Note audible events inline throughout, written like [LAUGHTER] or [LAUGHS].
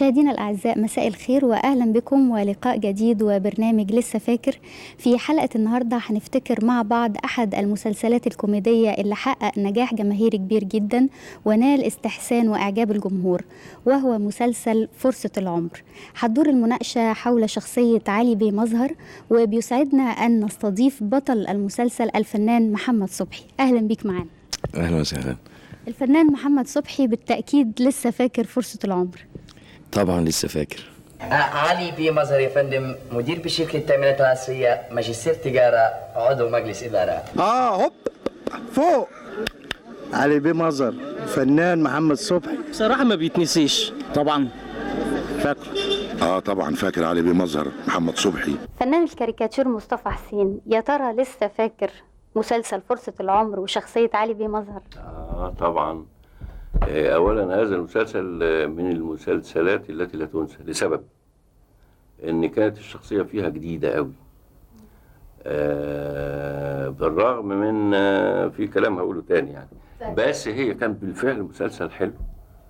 مشاهدينا الأعزاء مساء الخير وأهلا بكم ولقاء جديد وبرنامج لسه فاكر. في حلقة النهاردة هنفتكر مع بعض أحد المسلسلات الكوميدية اللي حقق نجاح جماهيري كبير جدا ونال استحسان وإعجاب الجمهور وهو مسلسل فرصة العمر. هتدور المناقشة حول شخصية علي بيه مظهر وبيسعدنا أن نستضيف بطل المسلسل الفنان محمد صبحي. أهلا بيك معانا. أهلا وسهلا. الفنان محمد صبحي بالتأكيد لسه فاكر فرصة العمر. طبعا لسه فاكر. آه، علي بي مظهر يا فندم مدير بشركة التأمينات العصرية ماجستير تجارة عضو مجلس إدارة. آه هوب فوق. علي بيه مظهر فنان محمد صبحي. بصراحة ما بيتنسيش طبعا. فاكره. آه طبعا فاكر علي بيه مظهر محمد صبحي. فنان الكاريكاتير مصطفى حسين يا ترى لسه فاكر مسلسل فرصة العمر وشخصية علي بيه مظهر؟ آه طبعا. آه، أولا هذا المسلسل آه، من المسلسلات التي لا تنسى لسبب إن كانت الشخصية فيها جديدة قوي آه بالرغم من في كلام هقوله تاني يعني. بس هي كان بالفعل مسلسل حلو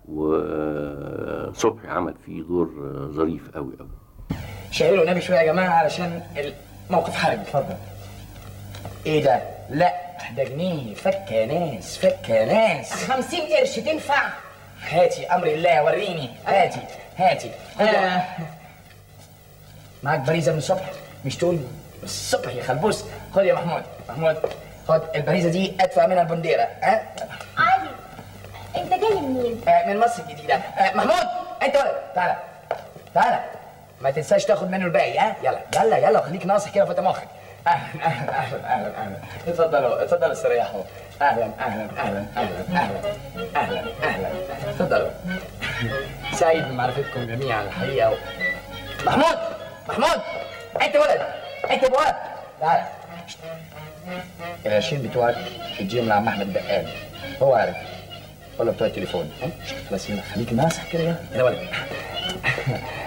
وصبحي عمل فيه دور ظريف قوي قوي شايلوا النبي شوية يا جماعة علشان الموقف حرج. اتفضل. إيه ده؟ لا ده جنيه فك يا ناس فك يا ناس خمسين قرش تنفع. هاتي أمر الله وريني. هاتي هاتي. آه. معاك باريزة من الصبح؟ مش تقول من الصبح يا خلبوس خد يا محمود. محمود خد الباريزة دي ادفع منها البنديرة. ها؟ علي انت جاي منين؟ آه، من مصر الجديدة. آه، محمود انت ولد تعالى تعالى ما تنساش تاخد منه الباقي ها؟ يلا يلا يلا خليك ناصح كده وفتح مخك. أهلا أهلا أهلا. أهلا أهلا اتفضلوا اتفضلوا استريحوا أهلا أهلا. أهلا أهلا. أهلا أهلا أهلا اتفضلوا سعيد بمعرفتكم جميعا. الحقيقة. محمود محمود انت ولد انت ولد تعالى العشرين بتوعك اديهم لعم احمد بقال هو عارف. ولا بتوع التليفون؟ بس يلا خليك ناصح كده يا يا ولد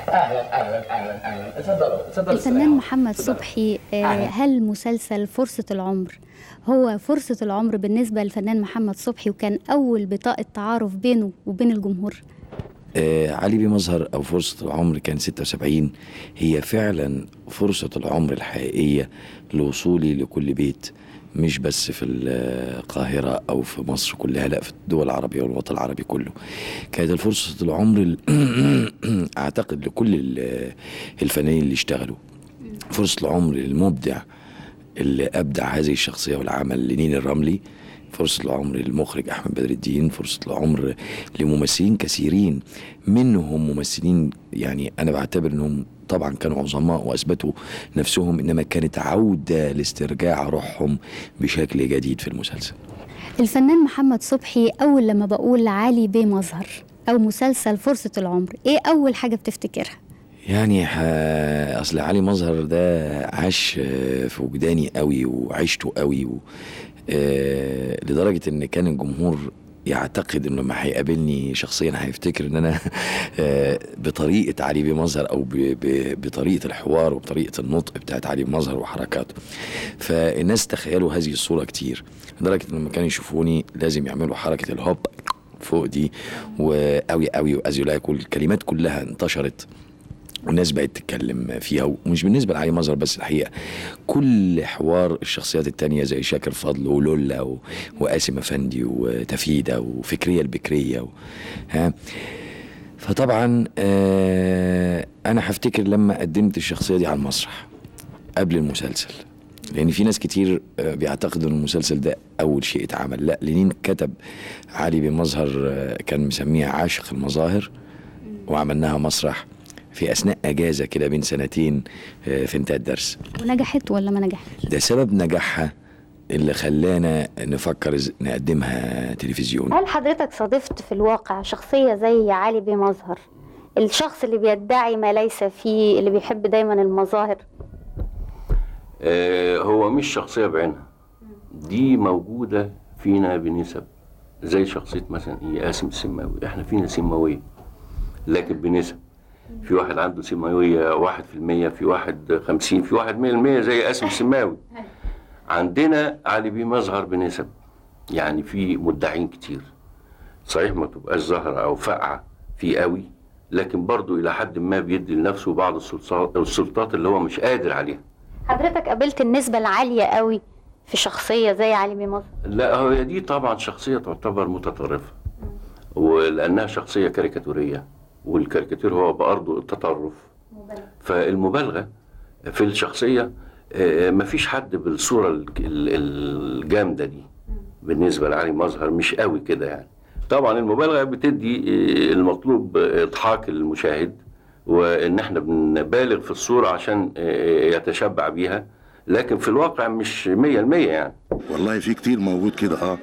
أهلا أهلا أهلا أهلا اتفضلوا اتفضلوا الفنان. محمد. صبحي آه،. هل مسلسل فرصة العمر هو فرصة العمر بالنسبة للفنان محمد صبحي وكان أول بطاقة تعارف بينه وبين الجمهور آه علي بيه مظهر أو فرصة العمر كان 76 هي فعلا فرصة العمر الحقيقية لوصولي لكل بيت مش بس في القاهرة أو في مصر كلها لا في الدول العربية والوطن العربي كله. كانت الفرصة العمر ال- [COUGHS] أعتقد لكل ال- الفنانين اللي اشتغلوا. فرصة العمر المبدع اللي أبدع هذه الشخصية والعمل لنين الرملي فرصة العمر للمخرج أحمد بدر الدين فرصة العمر لممثلين كثيرين. منهم ممثلين يعني أنا بعتبر أنهم طبعا كانوا عظماء وأثبتوا نفسهم إنما كانت عودة لاسترجاع روحهم بشكل جديد في المسلسل الفنان محمد صبحي أول لما بقول علي بيه مظهر أو مسلسل فرصة العمر إيه أول حاجة بتفتكرها؟ يعني. أصل علي مظهر ده عاش في وجداني قوي وعشته قوي و... آه، لدرجة إن كان الجمهور يعتقد إنه لما هيقابلني شخصيا هيفتكر إن أنا آه، بطريقة علي بيه مظهر أو. بطريقة الحوار وبطريقة النطق بتاعت علي بيه مظهر وحركاته فالناس تخيلوا هذه الصورة كتير لدرجة إن لما كانوا يشوفوني لازم يعملوا حركة الهوب فوق دي وقوي قوي وازيولاك والكلمات كلها انتشرت والناس بقت تتكلم فيها ومش بالنسبة لعلي مظهر بس الحقيقة كل حوار الشخصيات التانية زي شاكر فضل ولولا و... وقاسم أفندي وتفيدة وفكرية البكرية و... ها؟ فطبعا آه أنا هفتكر لما قدمت الشخصية دي على المسرح قبل المسلسل لأن في ناس كتير آه، بيعتقدوا إن المسلسل ده أول شيء اتعمل. لا لينين كتب علي بن مظهر آه، كان مسميها عاشق المظاهر وعملناها مسرح. في أثناء أجازة كده بين سنتين آه، في انتهى الدرس. ونجحت ولا ما نجحتش؟ ده سبب نجاحها اللي خلانا نفكر نقدمها تلفزيون. هل حضرتك صادفت في الواقع شخصية زي علي بيه مظهر؟ الشخص اللي بيدعي ما ليس فيه اللي بيحب دايما المظاهر؟ آه، هو مش شخصية بعينها. دي موجودة فينا بنسب زي شخصية مثلا إيه قاسم السماوي إحنا فينا سماوية لكن بنسب. في واحد عنده سماوية واحد في المية في واحد خمسين في واحد مية المية زي قاسم [LAUGHS] السماوي عندنا علي بيه مظهر بنسب يعني في مدعين كتير. صحيح ما تبقاش ظاهرة أو فاقعة في قوي لكن برضه إلى حد ما بيدي لنفسه بعض السلطات اللي هو مش قادر عليها. حضرتك قابلت النسبة العالية قوي في شخصية زي علي بيه مظهر؟ لا هي دي طبعا شخصية تعتبر متطرفة ولأنها شخصية كاريكاتورية. والكاريكاتير هو بأرضه التطرف. فالمبالغة في الشخصية آه، مفيش حد بالصورة ال- ال- الجامدة دي. بالنسبة لعلي مظهر مش قوي كده يعني. طبعا المبالغة بتدي آه، المطلوب إضحاك المشاهد وإن إحنا بنبالغ في الصورة عشان آه، يتشبع بيها. لكن في الواقع مش 100% يعني. والله في كتير موجود كده آه.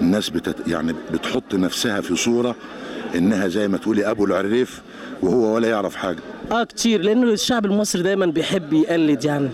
الناس بتت يعني بتحط نفسها في صورة إنها زي ما تقولي أبو العريف وهو ولا يعرف حاجة. آه كتير لأنه الشعب المصري دايما بيحب يقلد يعني.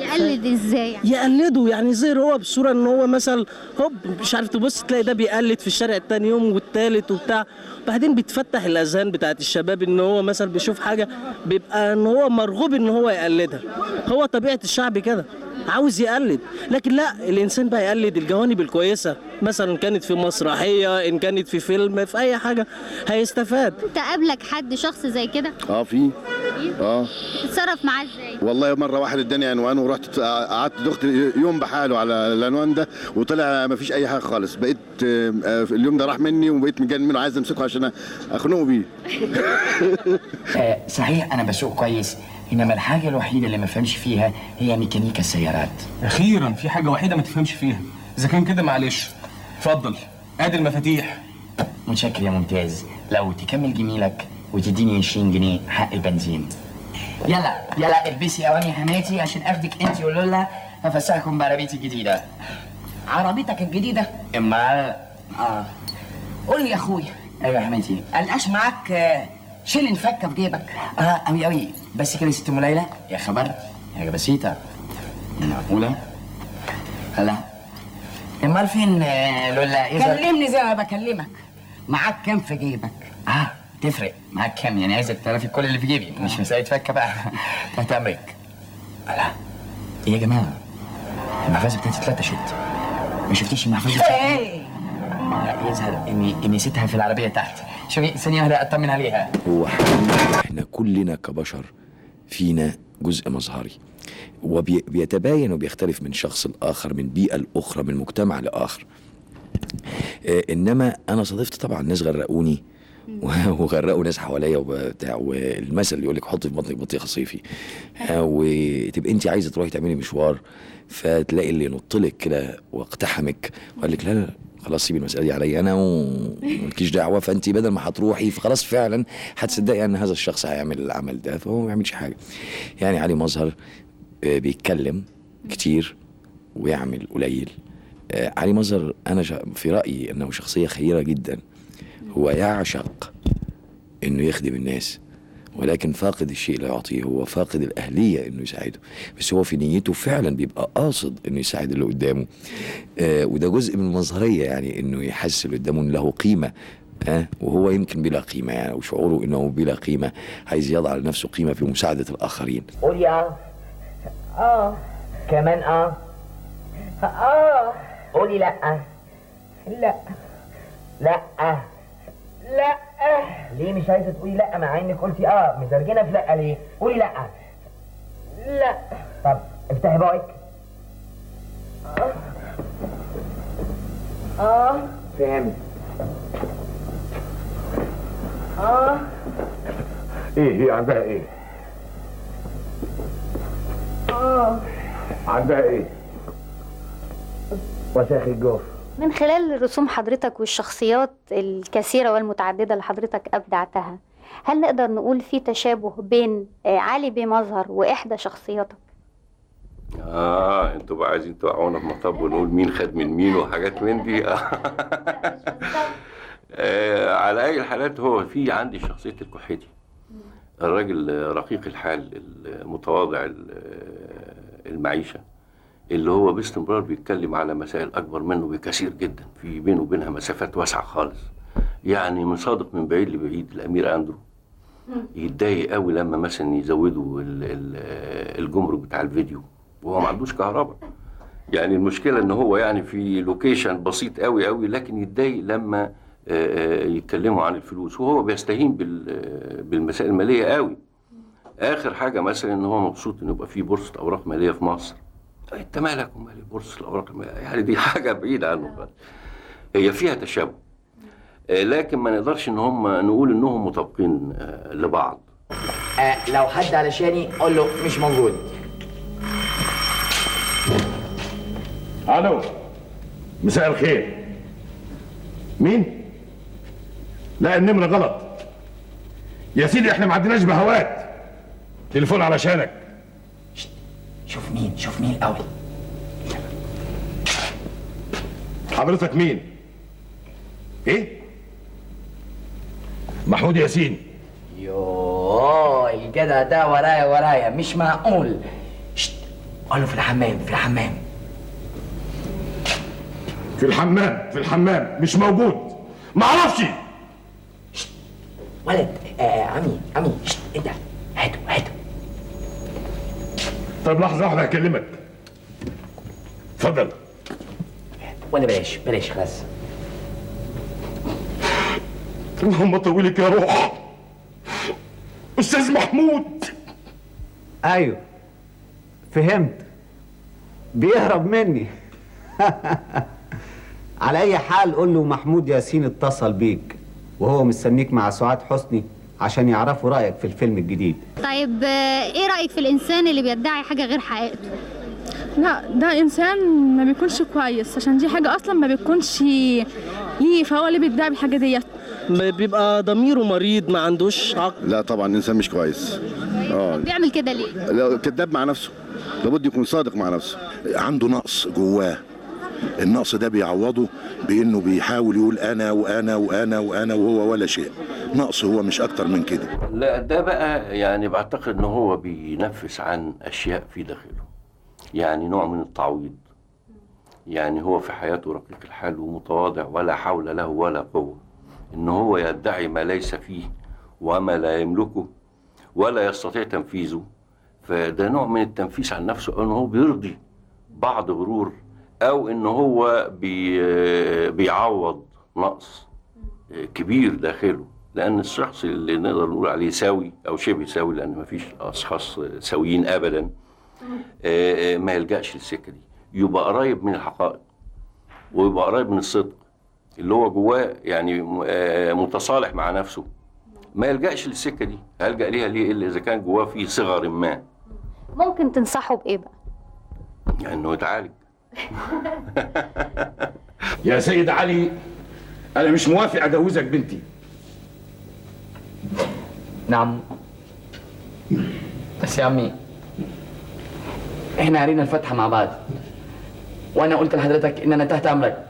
يقلد إزاي يعني؟ يقلده يعني زي هو بصورة إن هو مثلا هوب مش عارف تبص تلاقي ده بيقلد في الشارع التاني يوم والتالت وبتاع. بعدين بيتفتح الأذهان بتاعت الشباب إن هو مثلا بيشوف حاجة بيبقى إن هو مرغوب إن هو يقلدها. هو طبيعة الشعب كده. عاوز يقلد. لكن لا الإنسان بقى يقلد الجوانب الكويسة. مثلا كانت في مسرحية إن كانت في فيلم في أي حاجة هيستفاد. أنت قابلك حد شخص زي كده؟ آه في. آه. تتصرف معاه إزاي؟ والله مرة واحد اداني عنوان ورحت قعدت دخت يوم بحاله على العنوان ده وطلع ما فيش أي حاجة خالص. بقيت آه، اليوم ده راح مني وبقيت مجنن منه عايز أمسكه عشان أخنقه بيه. [LAUGHS] آه صحيح أنا بسوق كويس. إنما الحاجة الوحيدة اللي ما فهمش فيها هي ميكانيكا السيارات. أخيرا في حاجة وحيدة ما تفهمش فيها. إذا كان كده معلش. اتفضل. أدي المفاتيح. متشكر يا ممتاز. لو تكمل جميلك وتديني 20 جنيه حق البنزين. يلا يلا البسي أواني حماتي عشان أخدك أنت ولولا أفسحكم بعربيتي الجديدة. عربيتك الجديدة؟ إما. آه. قول لي يا اخويا أيوه يا حماتي. قلقاش معاك آه، شيلن فكة في جيبك. آه أوي أوي. بس كده يا ست ام ليلى. يا خبر حاجة بسيطه معقوله هلا. امال فين آه، لولا يظهر كلمني زي ما بكلمك. معاك كام في جيبك؟ آه تفرق. معاك كام يعني عايزك تعرفي كل اللي في جيبي. مش مسألة فكة بقى. [LAUGHS] تحت أمرك. لا إيه يا جماعة؟ المحفظة بتاعتي اتلتشت ما شفتيش المحفظة إيه؟ لا يظهر اني إني نسيتها في العربية تحت. شوفي ثانية واحدة أطمن عليها. هو حقيقي إحنا كلنا كبشر فينا جزء مظهري. وبيتباين وبيختلف من شخص لآخر من بيئة لأخرى من مجتمع لآخر. آه، إنما أنا صادفت طبعا ناس غرقوني [LAUGHS] وغرقوا ناس حواليا وبتاع والمثل اللي يقول لك حطي في بطنك بطيخه صيفي آه، وتبقى أنت عايزة تروحي تعملي مشوار فتلاقي اللي ينط لك كده واقتحمك وقال لك لا لا. خلاص سيبي المسألة دي عليا أنا ومالكيش دعوة فأنت بدل ما هتروحي فخلاص فعلا هتصدقي أن هذا الشخص هيعمل العمل ده فهو ما بيعملش حاجة. يعني علي مظهر آه، بيتكلم كتير ويعمل قليل. آه، علي مظهر أنا في رأيي أنه شخصية خيرة جدا. هو يعشق إنه يخدم الناس. ولكن فاقد الشيء لا يعطيه هو فاقد الأهلية إنه يساعده. بس هو في نيته فعلا بيبقى قاصد إنه يساعد اللي قدامه. آه وده جزء من المظهرية يعني إنه يحس اللي قدامه له قيمة آه وهو يمكن بلا قيمة يعني وشعوره إنه بلا قيمة عايز يضع لنفسه قيمة في مساعدة الآخرين. قولي آه آه كمان آه. آه قولي لأ. لأ. لأ. لا. ليه مش عايزة تقولي لا مع إنك قلتي آه مزرجنه في لا. ليه؟ قولي لا. لا. طب افتحي بقك. آه. فهمت آه. إيه هي عندها إيه؟ آه. عندها إيه؟ وساخ الجوف من خلال رسوم حضرتك والشخصيات الكثيرة والمتعددة اللي حضرتك أبدعتها هل نقدر نقول في تشابه بين آه، علي بيه مظهر وإحدى شخصياتك؟ آه أنتوا بقى عايزين توقعونا في مطب ونقول مين خد من مين وحاجات من دي؟ [LAUGHS] آه على أي الحالات هو في عندي شخصية الكحيتي. الراجل رقيق الحال المتواضع ال- المعيشة. اللي هو باستمرار بيتكلم على مسائل أكبر منه بكثير جدا في بينه وبينها مسافات واسعة خالص. يعني من صادق من بعيد لبعيد الأمير أندرو. يتضايق قوي لما مثلا يزودوا ال- ال- الجمرك بتاع الفيديو وهو ما عندوش كهرباء. يعني المشكلة إن هو يعني في لوكيشن بسيط قوي قوي لكن يتضايق لما آه، آه، يتكلموا عن الفلوس. وهو بيستهين بال- بالمسائل المالية قوي آخر حاجة مثلا إن هو مبسوط انه يبقى في بورصة أوراق مالية في مصر. انت مالك ومال بورصه الأوراق؟ الماليه يعني دي [LAUGHS] حاجة بعيدة عنه. خالص هي فيها تشابه. آه، لكن ما نقدرش إن هم نقول إنهم مطابقين آه، لبعض. آه لو حد علشاني قول له مش موجود. ألو مساء الخير. مين؟ لا النمره غلط. يا سيدي إحنا ما عندناش بهوات. تليفون علشانك. شوف مين شوف مين الأول. حضرتك مين؟ إيه؟ محمود ياسين. يوه الجدع ده ورايا ورايا مش معقول شت قول له في الحمام في الحمام في الحمام في الحمام مش موجود ما أعرفش ولد آه، عمي عمي شت انت طب لحظة واحدة هكلمك. اتفضل. ولا بلاش بلاش خلاص. اللهم طولك يا روح. أستاذ محمود. أيوه فهمت. بيهرب مني. [LAUGHS] على أي حال قول له محمود ياسين اتصل بيك وهو مستنيك مع سعاد حسني. عشان يعرفوا رأيك في الفيلم الجديد. طيب آه، إيه رأيك في الإنسان اللي بيدعي حاجة غير حقيقته؟ لا ده إنسان ما بيكونش كويس عشان دي حاجة أصلا ما بيكونش ليه فهو اللي بيدعي بالحاجة ديت. بيبقى ضميره مريض ما عندوش عقل. لا طبعا إنسان مش كويس. آه. بيعمل كده ليه؟ لا، كذاب مع نفسه. لابد يكون صادق مع نفسه. عنده نقص جواه. النقص ده بيعوضه بإنه بيحاول يقول أنا وأنا وأنا وأنا وهو ولا شيء. نقص هو مش أكتر من كده. لا ده بقى يعني بعتقد ان هو بينفس عن أشياء في داخله. يعني نوع من التعويض. يعني هو في حياته رقيق الحال ومتواضع ولا حول له ولا قوة. إن هو يدعي ما ليس فيه وما لا يملكه ولا يستطيع تنفيذه. فده نوع من التنفيس عن نفسه أو ان هو بيرضي بعض غرور أو إن هو بي بيعوض نقص كبير داخله. لأن الشخص اللي نقدر نقول عليه سوي أو شبه سوي لأن ما فيش أشخاص سويين ابدا آه، آه، ما يلجأش للسكة دي. يبقى قريب من الحقائق ويبقى قريب من الصدق. اللي هو جواه يعني آه، متصالح مع نفسه. ما يلجأش للسكة دي. هلجأ ليها ليه؟ إلا إذا كان جواه في صغر ما. ممكن تنصحه بإيه بقى؟ يعني إنه يتعالج. [LAUGHS] يا سيد علي أنا مش موافق أجوزك بنتي. نعم. بس يا عمي إحنا قرينا الفاتحه مع بعض وأنا قلت لحضرتك ان أنا تحت أمرك.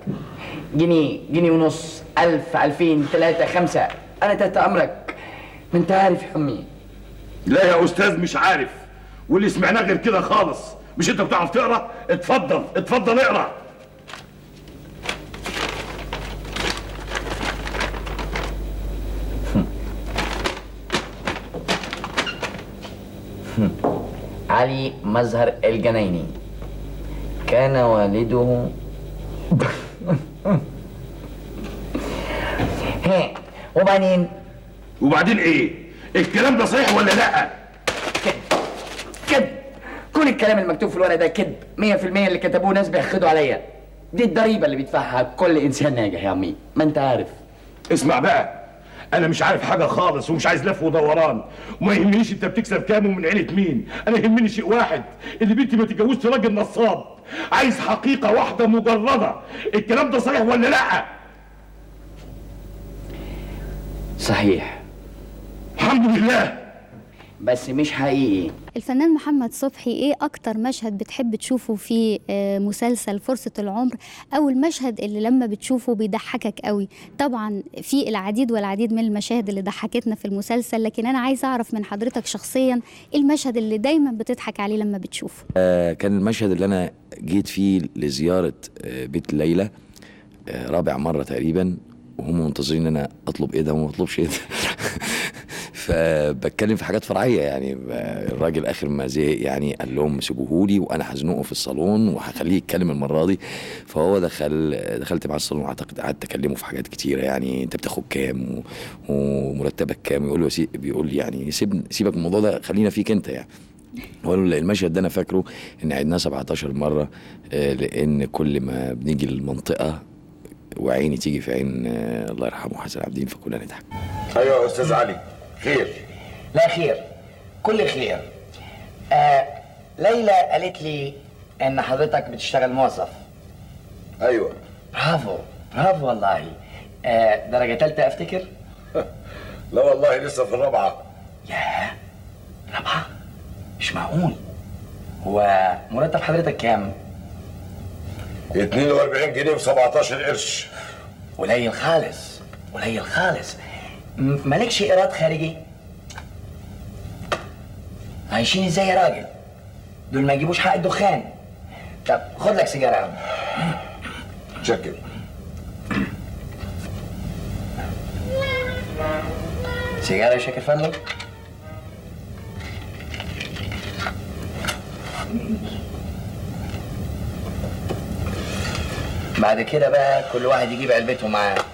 جنيه جنيه ونص ألف ألفين ثلاثة خمسة أنا تحت أمرك. ما أنت عارف يا عمي. لا يا أستاذ مش عارف واللي سمعناه غير كده خالص. مش أنت بتعرف تقرأ؟ اتفضل اتفضل اقرأ. [LAUGHS] علي مظهر الجنايني. كان والده [LAUGHS] وبعدين؟ وبعدين إيه؟ الكلام ده صحيح ولا لا؟ كل الكلام المكتوب في الورق ده كذب 100% اللي كتبوه ناس بيحقدوا عليا. دي الضريبة اللي بيدفعها كل إنسان ناجح يا عمي ما أنت عارف. اسمع بقى أنا مش عارف حاجة خالص ومش عايز لف ودوران. وما يهمنيش أنت بتكسب كام ومن عيلة مين. أنا يهمني شيء واحد اللي بنتي ما تتجوزش راجل نصاب. عايز حقيقة واحدة مجردة. الكلام ده صحيح ولا لأ؟ صحيح. الحمد لله. بس مش حقيقي. الفنان محمد صبحي إيه أكتر مشهد بتحب تشوفه في آه، مسلسل فرصة العمر؟ أو المشهد اللي لما بتشوفه بيضحكك قوي؟ طبعا في العديد والعديد من المشاهد اللي ضحكتنا في المسلسل لكن أنا عايزة أعرف من حضرتك شخصيا إيه المشهد اللي دايما بتضحك عليه لما بتشوفه؟ آه، كان المشهد اللي أنا جيت فيه لزيارة آه، بيت ليلى آه، رابع مرة تقريبا وهم منتظرين إن أنا أطلب إيه ده وما اطلبش إيه ده. [LAUGHS] فبتكلم في حاجات فرعية يعني. الراجل آخر ما زهق يعني قال لهم سيبوهولي وأنا هزنقه في الصالون وهخليه يتكلم المرة دي. فهو دخل دخلت معاه الصالون اعتقد قعدت أكلمه في حاجات كتيرة يعني. أنت بتاخد كام؟ ومرتبك كام؟ يقول له بيقول لي يعني سيب سيبك من الموضوع ده خلينا فيك أنت يعني. وقالوا المشهد ده أنا فاكره إن عدناه 17 مرة آه، لأن كل ما بنيجي المنطقة وعيني تيجي في عين آه، الله يرحمه حسن عابدين فكلنا نضحك. أيوه يا أستاذ علي. خير. لا خير. كل خير. آه ليلى قالت لي إن حضرتك بتشتغل موظف. أيوه. برافو برافو والله. آه درجة تالتة أفتكر؟ [LAUGHS] لا والله لسه في الرابعة. ياه رابعة؟ مش معقول. هو مرتب حضرتك كام؟ 42 جنيه و17 قرش. قليل خالص قليل خالص. مالكش إيراد خارجي. عايشين إزاي يا راجل؟ دول ما يجيبوش حق الدخان. طب خد لك سيجارة يا عم. شكل سيجارة يا شاكر فندم. بعد كده بقى كل واحد يجيب علبته معاه.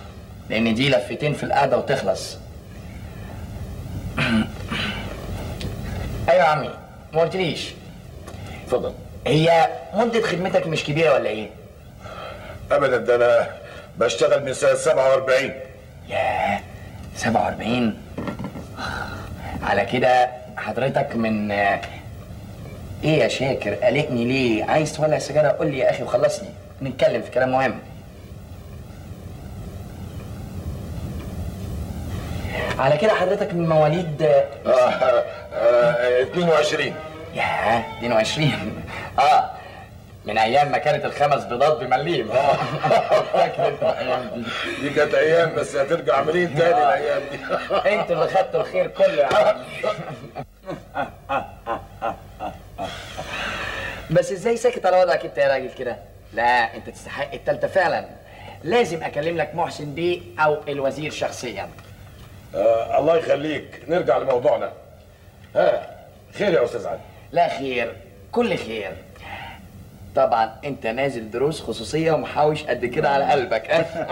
لأن دي لفتين في القعدة وتخلص. أيوه يا عمي ما قلتليش. اتفضل. هي مدة خدمتك مش كبيرة ولا إيه؟ ابدا ده أنا بشتغل من سنه 47 ياه 47 على كده حضرتك من إيه يا شاكر؟ قلقني ليه؟ عايز تولع سيجارة؟ قول لي يا أخي وخلصني. نتكلم في كلام مهم. على كده حضرتك من مواليد آه آه 22 ياه 22 [LAUGHS] آه من أيام ما كانت الخمس بيضات بمليم. [LAUGHS] آه أنت دي. دي كانت أيام بس هترجع منين تاني الأيام دي. [LAUGHS] أنتوا اللي خدتوا الخير كله يا عم. بس إزاي ساكت على وضعك أنت يا راجل كده؟ لا أنت تستحق التالتة فعلا. لازم أكلم لك محسن بيه أو الوزير شخصيا. آه الله يخليك. نرجع لموضوعنا. ها خير يا أستاذ علي. لا خير كل خير. طبعا أنت نازل دروس خصوصية ومحاوش قد كده على قلبك. ها؟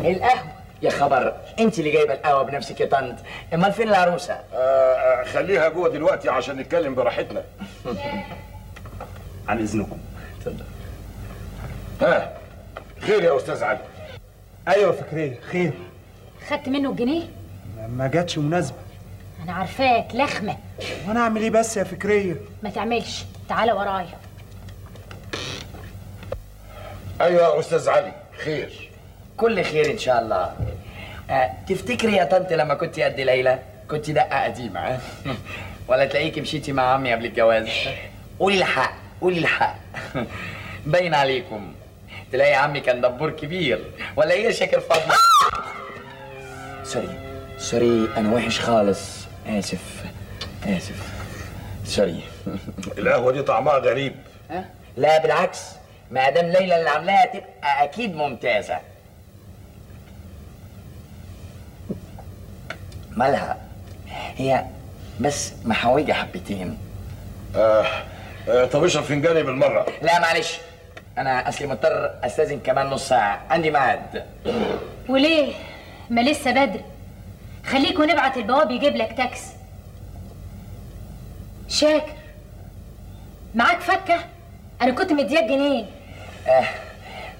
[LAUGHS] القهوة. يا خبر أنت اللي جايبة القهوة بنفسك يا طنط. أمال فين العروسة؟ آه آه خليها جوه دلوقتي عشان نتكلم براحتنا. [LAUGHS] عن إذنكم. اتفضل. ها خير يا أستاذ علي. أيوه فكريه خير. خدت منه الجنيه؟ ما جاتش مناسبة. أنا عارفاك لخمة. وأنا اعمل إيه بس يا فكريه ما تعملش. تعالى ورايا. أيوه يا أستاذ علي خير. كل خير إن شاء الله. آه، تفتكري يا طنط لما كنت قد ليلى؟ كنت دقة قديمة؟ [LAUGHS] ولا تلاقيكي مشيتي مع عمي قبل الجواز؟ [LAUGHS] قولي الحق قولي الحق [LAUGHS] باين عليكم. تلاقي عمي كان دبور كبير. ولا إيه يا شاكر فضل sorry. sorry أنا وحش خالص. آسف. آسف. sorry. القهوة دي طعمها غريب. ها؟ لا بالعكس. ما دام ليلى اللي عاملاها تبقى أكيد ممتازة. مالها؟ هي بس محوجة حبتين. آه آه طب اشرب فنجاني بالمرة. لا معلش. أنا أصلي مضطر أستأذن كمان نص ساعة. عندي ميعاد. وليه؟ ما لسه بدري. خليك ونبعت البواب يجيب لك تاكس شاكر. معاك فكة؟ أنا كنت مدياك جنيه. آه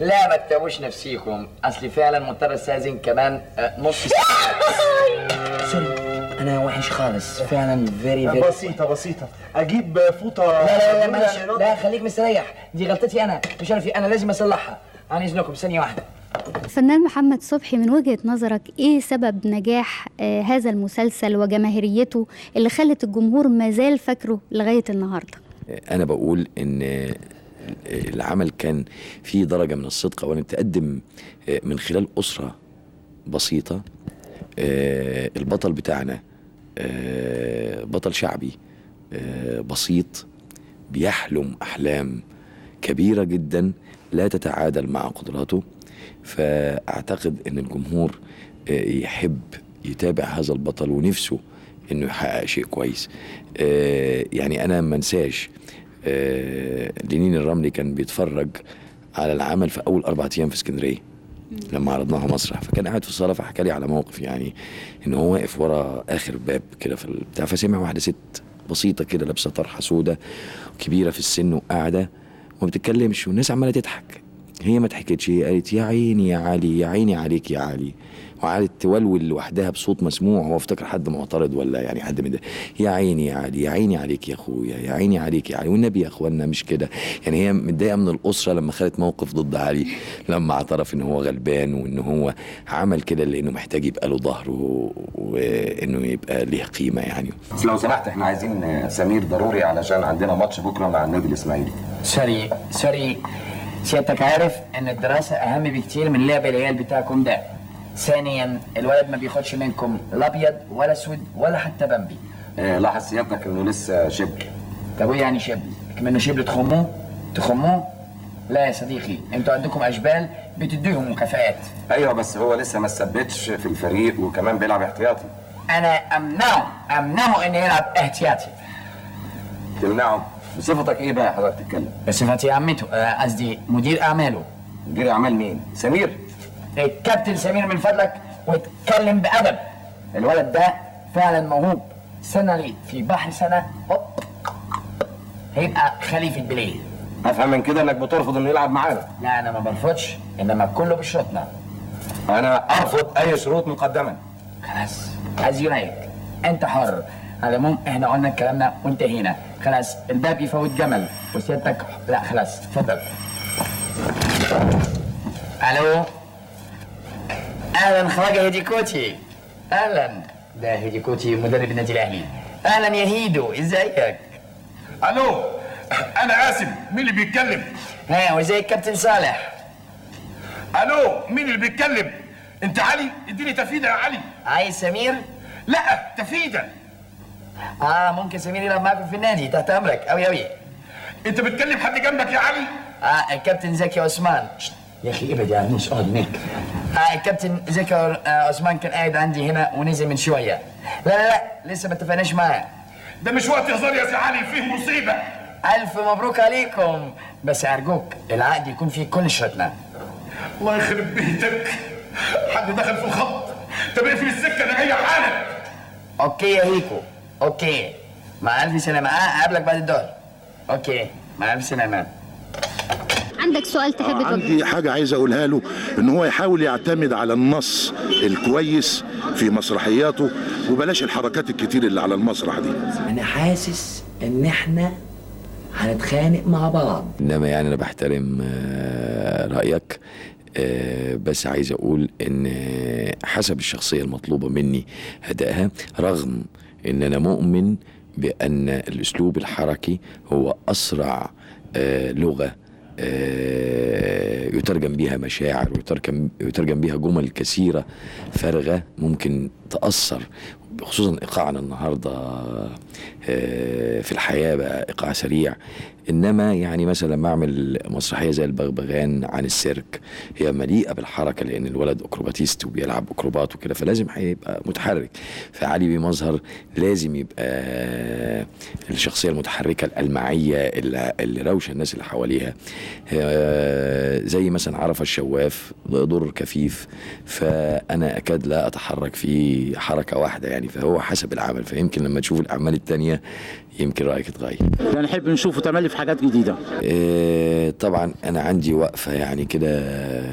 لا ما تتعبوش نفسيكم. أصلي فعلا مضطر أستأذن كمان آه نص ساعة. [LAUGHS] خالص. فعلا very very بسيطة بسيطة. أجيب فوطة لا لا لا معلش نقط- لا خليك مستريح. دي غلطتي أنا. مش عارف إيه، أنا لازم أصلحها. عن إذنكم ثانية واحدة. فنان محمد صبحي من وجهة نظرك إيه سبب نجاح آه هذا المسلسل وجماهيريته اللي خلت الجمهور مازال فاكره لغاية النهاردة؟ أنا بقول إن العمل كان فيه درجة من الصدق اولا تقدم من خلال أسرة بسيطة. آه، البطل بتاعنا آه، بطل شعبي آه، بسيط بيحلم أحلام كبيرة جدا لا تتعادل مع قدراته. فأعتقد إن الجمهور آه، يحب يتابع هذا البطل ونفسه إنه يحقق شيء كويس. آه، يعني أنا ما انساش آه، لينين الرملي كان بيتفرج على العمل في أول أربع أيام في اسكندرية. لما عرضناها مسرح فكان قاعد في الصالة فحكى لي على موقف يعني إن هو واقف ورا آخر باب كده في البتاع فسمع واحدة ست بسيطة كده لابسة طرحة سودة كبيره في السن وقاعدة وما بتتكلمش والناس عمالة تضحك. هي ما ضحكتش هي قالت يا عيني يا علي يا عيني عليك يا علي. وقعدت تولول لوحدها بصوت مسموع. هو افتكر حد معترض ولا يعني حد من ده؟ يا عيني يا علي يا عيني عليك يا أخويا يا عيني عليك يا علي. والنبي يا اخوانا مش كده. يعني هي متضايقة من الأسرة لما خدت موقف ضد علي لما اعترف إن هو غلبان وإن هو عمل كده لأنه محتاج يبقى له ظهر وإنه يبقى ليه قيمة يعني. بس لو سمحت إحنا عايزين سمير ضروري علشان عندنا ماتش بكرة مع النادي الإسماعيلي. sorry sorry سيادتك عارف إن الدراسة أهم بكتير من لعب العيال بتاعكم ده. ثانيا الولد ما بياخدش منكم لا أبيض ولا أسود ولا حتى بمبي آه لاحظ سيادتك إنه لسه شبل. طب إيه يعني شبل؟ كمان شبل تخموه تخموه لا يا صديقي أنتوا عندكم أشبال بتديهم مكافآت. أيوه بس هو لسه ما ثبتش في الفريق وكمان بيلعب احتياطي. أنا أمنعه أمنعه إنه يلعب احتياطي. تمنعه؟ بصفتك إيه بقى حضرتك تتكلم؟ بصفتي عمته آه، قصدي مدير أعماله. مدير أعمال مين؟ سمير؟ الكابتن سمير من فضلك واتكلم بأدب. الولد ده فعلا موهوب. سنة ليه؟ في بحر سنة هوب هيبقى خليفة بليه افهم من كده إنك بترفض إنه يلعب معانا. لا أنا ما برفضش إنما كله بشروطنا. أنا أرفض أي شروط مقدما خلاص as you like أنت حر. على العموم إحنا قلنا كلامنا وانتهينا. خلاص الباب يفوت جمل. وسيادتك لا خلاص اتفضل ألو؟ أهلا خواجه هيديكوتي. أهلا. ده هيديكوتي مدرب النادي الأهلي. أهلا يا هيدو إزيك؟ ألو أنا قاسم مين اللي بيتكلم؟ ها وإزيك كابتن صالح؟ ألو مين اللي بيتكلم؟ أنت علي؟ اديني تفيدة يا علي. عايز سمير؟ لا تفيدة. آه ممكن سمير يلعب معاكم في النادي تحت أمرك. أوي أوي. أنت بتكلم حد جنبك يا علي؟ آه الكابتن زكي عثمان. يا أخي ابعد يا نوس اقعد هناك. آه الكابتن زكي آه، عثمان كان قاعد عندي هنا ونزل من شوية. لا لا لا لسه ما اتفقناش معاه. ده مش وقت هزار يا سي علي فيه مصيبة. ألف مبروك عليكم. بس أرجوك العقد يكون فيه كل شروطنا الله يخرب بيتك. حد دخل في الخط؟ طب اقفل السكة أنا جاي حالا okay يا هيكو okay مع ألف سلامة آه اقابلك بعد الدور okay مع ألف سلامة عندك سؤال تحب توجهه عندي حاجة عايز أقولها له إن هو يحاول يعتمد على النص الكويس في مسرحياته وبلاش الحركات الكتير اللي على المسرح دي. أنا حاسس إن إحنا هنتخانق مع بعض. إنما يعني أنا بحترم آه، رأيك آه، بس عايز أقول إن آه، حسب الشخصية المطلوبة مني أدائها رغم ان أنا مؤمن بأن الأسلوب الحركي هو أسرع آه، لغة آه، يترجم بيها مشاعر ويترجم يترجم بيها جمل كثيرة فارغة ممكن تأثر خصوصا إيقاعنا النهارده آه، في الحياة بقى إيقاع سريع. إنما يعني مثلا لما أعمل مسرحية زي البغبغان عن السيرك هي مليئة بالحركة لأن الولد أكروباتيست وبيلعب أكروبات وكده فلازم هيبقى متحرك. فعلي بمظهر لازم يبقى الشخصية المتحركة الألمعية اللي, روشة الناس اللي حواليها. آه، زي مثلا عرفة الشواف دور كفيف. فأنا أكاد لا أتحرك في حركة واحدة يعني فهو حسب العمل. فيمكن لما تشوف الأعمال التانية يمكن رأيك يتغير. يعني نحب نشوفه تملي في حاجات جديدة. آه، طبعا أنا عندي وقفة يعني كده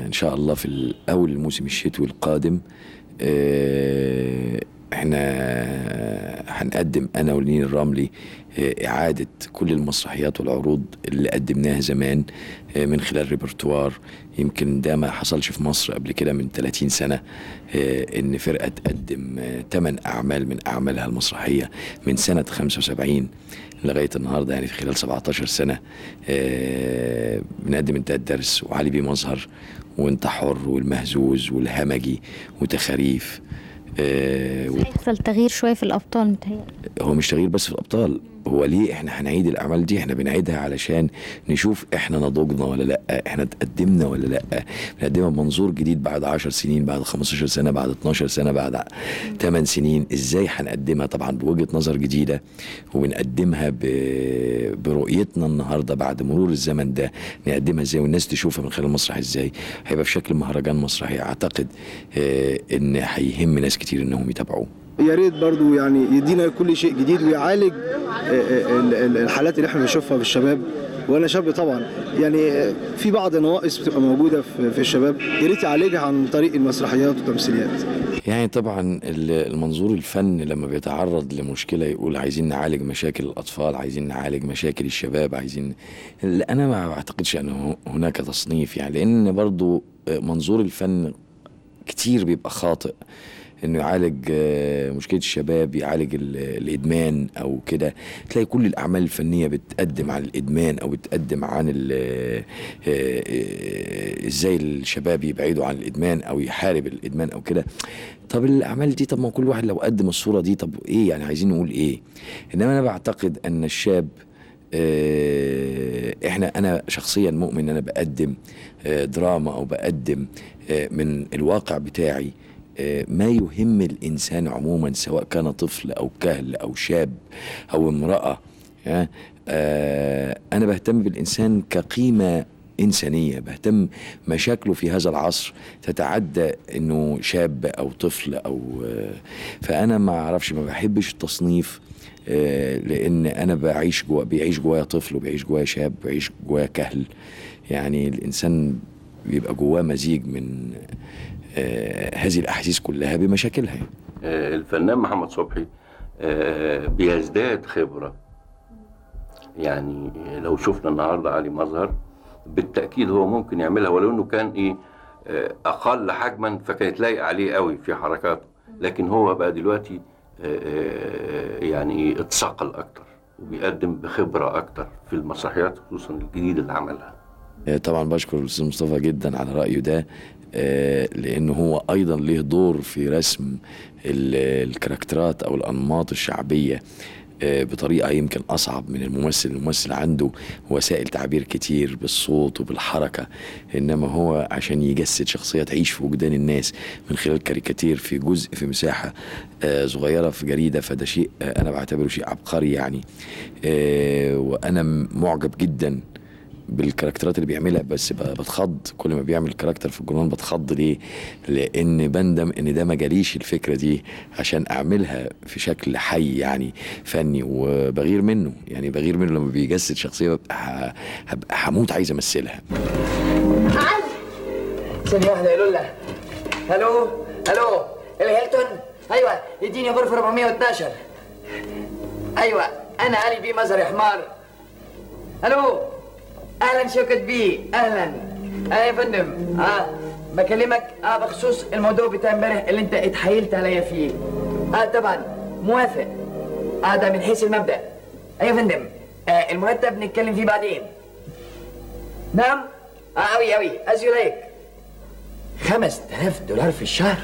إن شاء الله في أول الموسم الشتوي القادم. آه، إحنا هنقدم أنا ولين الرملي آه، إعادة كل المسرحيات والعروض اللي قدمناها زمان آه، من خلال ريperتوار يمكن ده ما حصلش في مصر قبل كده من 30 سنة آه، إن فرقة تقدم 8 أعمال من أعمالها المسرحية من سنة 75 لغاية النهارده يعني في خلال 17 سنة. آه، بنقدم انت الدرس وعلي بيه مظهر وانت حر والمهزوز والهمجي وتخاريف آه، و- يحصل تغيير شوية في الأبطال متهيألي. هو مش تغيير بس في الأبطال. هو ليه إحنا هنعيد الأعمال دي؟ إحنا بنعيدها علشان نشوف إحنا نضجنا ولا لأ إحنا تقدمنا ولا لأ. بنقدمها بمنظور جديد بعد 10 سنين بعد 15 سنة بعد 12 سنة بعد 8 سنين. إزاي هنقدمها؟ طبعا بوجهة نظر جديدة وبنقدمها. برؤيتنا النهارده بعد مرور الزمن ده نقدمها إزاي والناس تشوفها من خلال المسرح إزاي. هيبقى في شكل مهرجان مسرحي. أعتقد آه، إن هيهم ناس كتير إنهم يتابعوه. يا ريت برضو يعني يدينا كل شيء جديد ويعالج آه، آه، ال- ال- الحالات اللي إحنا بنشوفها في الشباب وأنا شاب طبعا. يعني آه، في بعض النواقص بتبقى موجودة في الشباب. يا ريت يعالجها عن طريق المسرحيات والتمثيليات. يعني طبعا ال- المنظور الفن لما بيتعرض لمشكلة يقول عايزين نعالج مشاكل الأطفال عايزين نعالج مشاكل الشباب عايزين لا أنا ما بعتقدش أن هو- هناك تصنيف يعني لأن برضو منظور الفن كتير بيبقى خاطئ. إنه يعالج آه، مشكلة الشباب يعالج ال- الإدمان أو كده. تلاقي كل الأعمال الفنية بتقدم عن الإدمان أو بتقدم عن آه، آه، إزاي الشباب يبعدوا عن الإدمان أو يحارب الإدمان أو كده. طب الأعمال دي طب ما كل واحد لو قدم الصورة دي طب إيه يعني عايزين نقول إيه؟ إنما أنا بعتقد إن الشاب إحنا أنا شخصيا مؤمن إن أنا بقدم دراما أو بقدم من الواقع بتاعي ما يهم الإنسان عموما سواء كان طفل أو كهل أو شاب أو امرأة؟ آه، أنا بهتم بالإنسان كقيمة إنسانية بهتم مشاكله في هذا العصر تتعدى إنه شاب أو طفل أو آه، فأنا ما أعرفش ما بحبش التصنيف آه، لأن أنا بعيش جوا بيعيش جوايا طفل وبيعيش جوايا شاب وبيعيش جوايا كهل يعني الإنسان بيبقى جواه مزيج من هذه الأحاسيس كلها بمشاكلها. آه، الفنان محمد صبحي آه، بيزداد خبرة. يعني لو شفنا النهارده علي مظهر بالتأكيد هو ممكن يعملها ولو إنه كان إيه آه، أقل حجما فكانت لايقة عليه قوي في حركاته. لكن هو بقى دلوقتي آه، آه، يعني إيه اتثقل أكتر وبيقدم بخبرة أكتر في المسرحيات خصوصا الجديدة اللي عملها. آه، طبعا بشكر الاستاذ مصطفى جدا على رأيه ده. آه، لأنه هو أيضا له دور في رسم ال- الكاركترات أو الأنماط الشعبية آه، بطريقة يمكن أصعب من الممثل. الممثل عنده وسائل تعبير كتير بالصوت وبالحركة إنما هو عشان يجسد شخصيه تعيش في وجدان الناس من خلال كاريكاتير في جزء في مساحة آه، صغيرة في جريدة فده شيء أنا بعتبره شيء عبقري يعني. وأنا معجب جدا بال characterات اللي بيعملها بس بتخض. كل ما بيعمل character في الجنون بتخض ليه؟ لأن بندم إن ده ما جاليش الفكرة دي عشان أعملها في شكل حي يعني فني وبغير منه. يعني بغير منه لما بيجسد شخصية ببقى هبقى هموت عايز أمثلها. ثانية واحدة يا لولا ألو ألو الهيلتون أيوه يديني غرفة 412 أيوه أنا علي بيه مزر يا حمار. ألو أهلا شوكت بيه أهلا. أهلا يا فندم آه بكلمك آه بخصوص الموضوع بتاع امبارح اللي انت اتحايلت عليا فيه. آه طبعا موافق. آه ده من حيث المبدأ. أيوه يا فندم آه المرتب نتكلم فيه بعدين. نعم؟ آه أوي أوي. as you like 5000 دولار في الشهر؟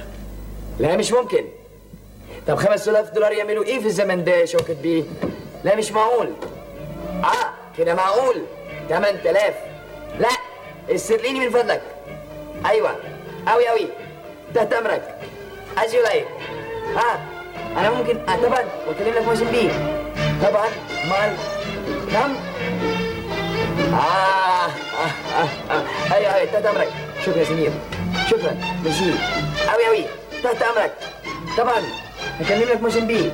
لا مش ممكن. طب 5000 دولار يعملوا إيه في الزمن ده يا شوكت بيه لا مش معقول. آه كده معقول. 8000 لا استرليني من فضلك. أيوه أوي أوي. تحت أمرك. as you like آه أنا ممكن طبعا وأكلم لك موسم طبعا مال. نعم. آه آه آه آه. أيوة أيوة تحت أمرك. شكرا يا سمير. شكرا ميرسي أوي أوي. تحت أمرك. طبعا هكلم لك موسم بيه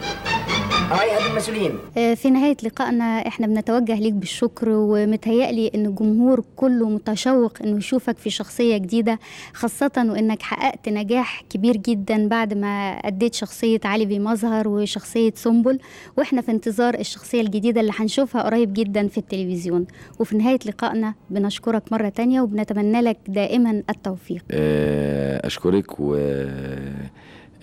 المسؤولين؟ آه، في نهاية لقائنا إحنا بنتوجه ليك بالشكر ومتهيألي إن الجمهور كله متشوق إنه يشوفك في شخصية جديدة خاصة وإنك حققت نجاح كبير جدا بعد ما أديت شخصية علي بي مظهر وشخصية سنبل وإحنا في انتظار الشخصية الجديدة اللي هنشوفها قريب جدا في التلفزيون. وفي نهاية لقائنا بنشكرك مرة تانية وبنتمنى لك دائما التوفيق. آه، أشكرك و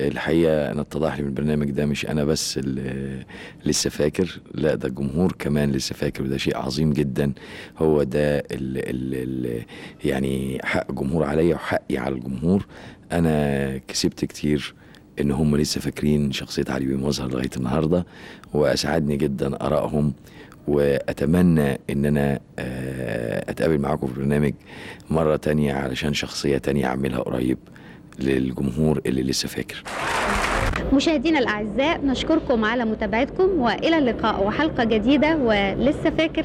الحقيقة أنا اتضح لي من البرنامج ده مش أنا بس اللي لسه فاكر لا ده الجمهور كمان لسه فاكر وده شيء عظيم جدا. هو ده ال ال ال يعني حق الجمهور عليا وحقي على الجمهور. أنا كسبت كتير إن هم لسه فاكرين شخصية علي بيه مظهر لغاية النهارده وأسعدني جدا آرائهم وأتمنى إن أنا آه، أتقابل معاكم في البرنامج مرة تانية علشان شخصية تانية أعملها قريب. للجمهور اللي لسه فاكر. مشاهدينا الأعزاء نشكركم على متابعتكم وإلى اللقاء وحلقة جديدة ولسه فاكر.